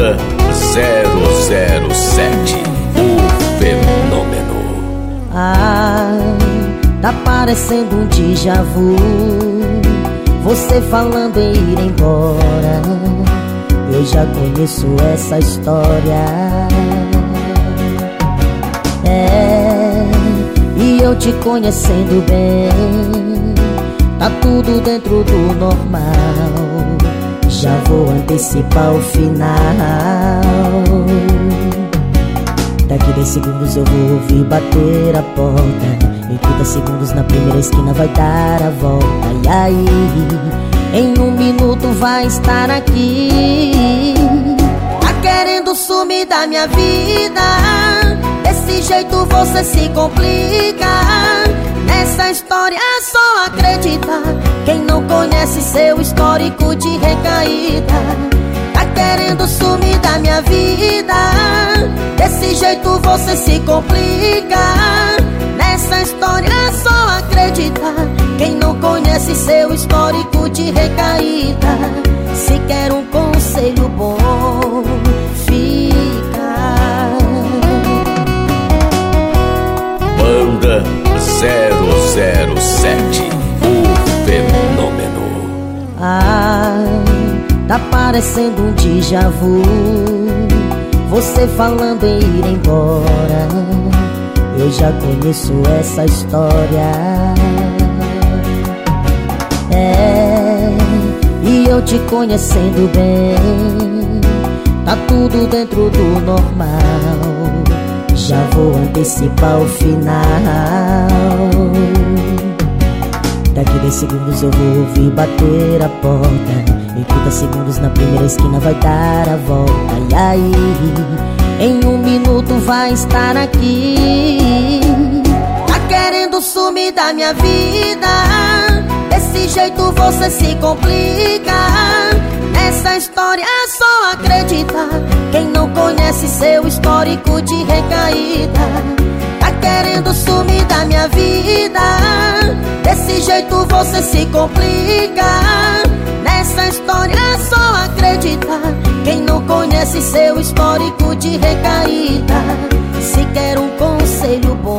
Banda 007 O Fenômeno. Ah, tá parecendo um déjà vu. Você falando em ir embora. Eu já conheço essa história. É, e eu te conhecendo bem Tá tudo dentro do normal antecipar o final. Daqui 10 segundos eu vou ouvir bater a porta. Em 30 segundos na primeira esquina vai dar a volta. E aí, em um minuto vai estar aqui Tá querendo sumir da minha vida. Desse jeito você se complica. Nessa história é só acreditar Seu histórico de recaída. Tá querendo sumir da minha vida. Desse jeito você se complica. Nessa história é só acreditar. Quem não conhece seu histórico de recaída? Se quer um conselho bom Tá parecendo um déjà vu. Você falando em ir embora. Eu já conheço essa história. É, e eu te conhecendo bem. Tá tudo dentro do normal. Já vou antecipar o final 10 segundos eu vou ouvir bater a porta. Em 30 segundos na primeira esquina vai dar a volta. E aí, em um minuto vai estar aqui. Tá querendo sumir da minha vida. Desse jeito você se complica. Nessa história é só acreditar. Quem não conhece seu histórico de recaída. Tá querendo sumir da minha vida jeito você se complica. Nessa história é só acreditar. Quem não conhece seu histórico de recaída? Se quer um conselho bom